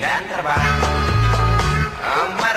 dan terbang. Omar